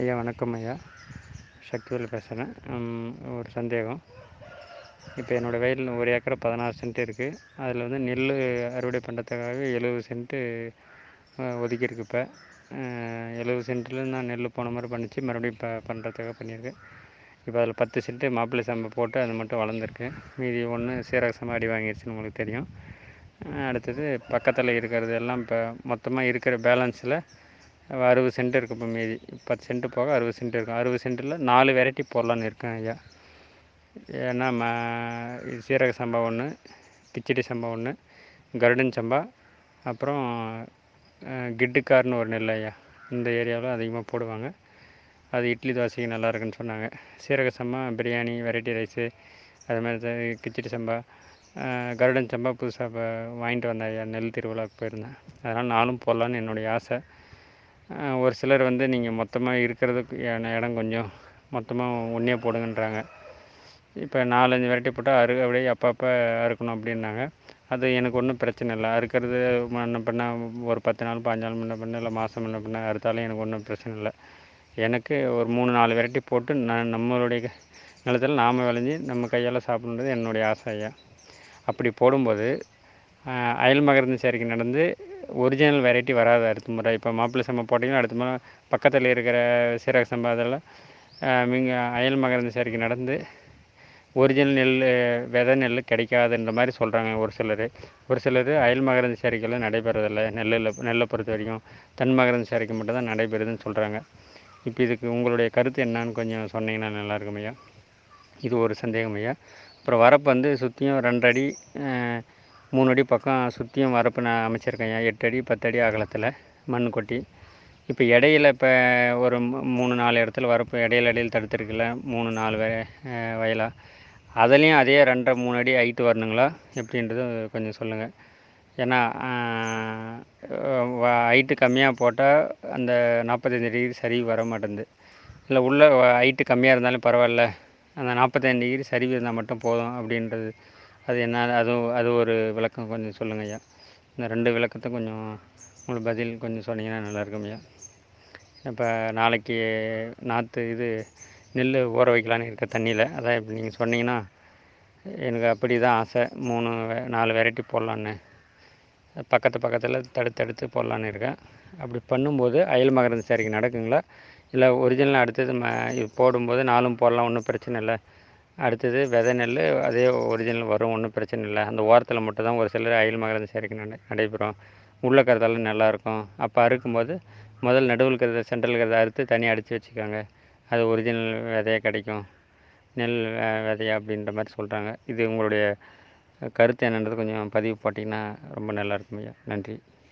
ஐயா வணக்கம் ஐயா. சக்திவேல் பேசுகிறேன் ஒரு சந்தேகம். இப்போ என்னோடய வயலில் ஒரு ஏக்கரை பதினாறு சென்ட் இருக்குது அதில் வந்து நெல் அறுவடை பண்ணுறதுக்காக எழுபது சென்ட்டு ஒதுக்கியிருக்கு இப்போ. எழுபது சென்ட்டில் நான் நெல் போன மாதிரி பண்ணிச்சு. மறுபடியும் இப்போ பண்ணுறதுக்காக பண்ணியிருக்கேன் இப்போ அதில் பத்து சென்ட்டு மாப்பிள்ளை சம்பா போட்டு அது மட்டும் வளர்ந்துருக்கு. மீதி ஒன்று சீரக சம்பா அடி வாங்கிடுச்சுன்னு உங்களுக்கு தெரியும். அடுத்தது பக்கத்தில் இருக்கிறது எல்லாம் இப்போ மொத்தமாக இருக்கிற பேலன்ஸில் அறுபது சென்ட் இருக்குது இப்போ மீதி. பத்து சென்ட் போக அறுபது சென்ட் இருக்கும். அறுபது சென்ட்டில் நாலு வெரைட்டி போடலான்னு இருக்கேன் ஐயா. ஏன்னா ம இது சீரக சம்பா ஒன்று கிச்சடி சம்பா ஒன்று கருடன் சம்பா அப்புறம் கிட்டுக்கார்னு ஒரு நெல் ஐயா. இந்த ஏரியாவில் அதிகமாக போடுவாங்க. அது இட்லி தோசைக்கு நல்லா இருக்குன்னு சொன்னாங்க. சீரக சம்பா பிரியாணி வெரைட்டி ரைஸு அது மாதிரி கிச்சடி சம்பா கருடன் சம்பா புதுசாக இப்போ வாங்கிட்டு வந்தேன் ஐயா. நெல் திருவிழாவுக்கு போயிருந்தேன். அதனால் நானும் போடலான்னு என்னுடைய ஆசை. ஒரு சிலர் வந்து நீங்கள் மொத்தமாக இருக்கிறதுக்கு இடம் கொஞ்சம் மொத்தமாக ஒன்றே போடுங்கன்றாங்க. இப்போ நாலஞ்சு வெரைட்டி போட்டால் அறு அப்படியே அப்பப்போ அறுக்கணும் அப்படின்னாங்க. அது எனக்கு ஒன்றும் பிரச்சனை இல்லை. அறுக்கிறது முன்ன பின்ன ஒரு பத்து நாள் பாஞ்சு நாள் முன்ன பின்ன இல்லை மாதம் முன்ன பின்ன அறுத்தாலும் எனக்கு ஒன்றும் பிரச்சனை இல்லை. எனக்கு ஒரு மூணு நாலு வெரைட்டி போட்டு நான் நம்மளுடைய நிலத்தில் நாம் விளைஞ்சி நம்ம கையால் சாப்பிட்ணுன்றது என்னுடைய ஆசை ஐயா. அப்படி போடும்போது அயல் மகரந்த சேர்க்கை நடந்து ஒரிஜினல் வெரைட்டி வராது அடுத்த முறை. இப்போ மாப்பிள்ளை சம்பா போட்டிங்கன்னா அடுத்த முறை பக்கத்தில் இருக்கிற சீரக சம்பா அதெல்லாம் நீங்கள் அயல் மகரந்த சேர்க்கை நடந்து ஒரிஜினல் நெல் விதை நெல் கிடைக்காதுன்ற மாதிரி சொல்கிறாங்க ஒரு சிலர். ஒரு சிலர் அயல் மகரந்த சேர்க்கையில் நடைபெறதில்லை. நெல்லில் நெல்லை பொறுத்த வரைக்கும் தன் மகரந்த சேர்க்கை மட்டும் தான் நடைபெறுதுன்னு சொல்கிறாங்க இப்போ இதுக்கு உங்களுடைய கருத்து என்னான்னு கொஞ்சம் சொன்னீங்கன்னா நல்லாயிருக்கும் ஐயா. இது ஒரு சந்தேகம் ஐயா. அப்புறம் வரப்பு வந்து சுற்றியும் ரெண்டு அடி மூணு அடி பக்கம் சுற்றியும் வரப்பு நான் அமைச்சிருக்கேன். எட்டு அடி பத்து அடி அகலத்தில் மண் கொட்டி. இப்போ இடையில இப்போ ஒரு மூணு நாலு இடத்துல வரப்பு இடையில இடையில் தடுத்துருக்குல்ல மூணு நாலு வய வயலாக அதுலேயும் அதே ரெண்டரை மூணு அடி ஹைட்டு வரணுங்களா? எப்படின்றது கொஞ்சம் சொல்லுங்கள் ஏன்னா ஹைட்டு கம்மியாக போட்டால் அந்த நாற்பத்தஞ்சு டிகிரி சரி வர மாட்டேங்குது. இல்லை உள்ள ஹைட்டு கம்மியாக இருந்தாலும் பரவாயில்ல. அந்த நாற்பத்தஞ்சு டிகிரி சரிவு இருந்தால் மட்டும் போதும் அப்படின்றது அது என்ன அதுவும் அது ஒரு விளக்கம் கொஞ்சம் சொல்லுங்கள் ஐயா. இந்த ரெண்டு விளக்கத்தை கொஞ்சம் உங்களுக்கு பதில் கொஞ்சம் சொன்னீங்கன்னா நல்லாயிருக்கும் ஐயா. இப்போ நாளைக்கு நாற்று இது நெல் ஊற வைக்கலான்னு இருக்க தண்ணியில் அதான் இப்போ நீங்கள் சொன்னீங்கன்னா எனக்கு அப்படி தான் ஆசை. மூணு நாலு வெரைட்டி போடலான்னு. பக்கத்து பக்கத்தில் தடுத்து தடுத்து போடலான்னு இருக்கேன். அப்படி பண்ணும்போது அயல் மகரந்த சேர்க்கை நடக்குங்களா? இல்லை ஒரிஜினல் அடுத்தது ம இது போடும்போது நாலும் போடலாம் ஒன்றும் பிரச்சனை இல்லை. அடுத்தது விதை நெல் அதே ஒரிஜினல் வரும் ஒன்றும் பிரச்சனை இல்லை. அந்த ஓரத்தில் மட்டும் தான் ஒரு சிலர் அயல் மகரந்த சேர்க்கை நடை நடைபெறும். உள்ள கருதெல்லாம் நல்லாயிருக்கும் அப்போ அறுக்கும்போது முதல் நடுவில் இருக்கிறத சென்ட்ரல் இருக்கிறத அறுத்து தனியாக அடித்து வச்சுக்கோங்க. அது ஒரிஜினல் விதையாக கிடைக்கும். நெல் விதையா அப்படின்ற மாதிரி சொல்கிறாங்க இது உங்களுடைய கருத்து என்னன்றது கொஞ்சம் பதிவு போட்டிங்கன்னா ரொம்ப நல்லாயிருக்கும் ஐயா. நன்றி.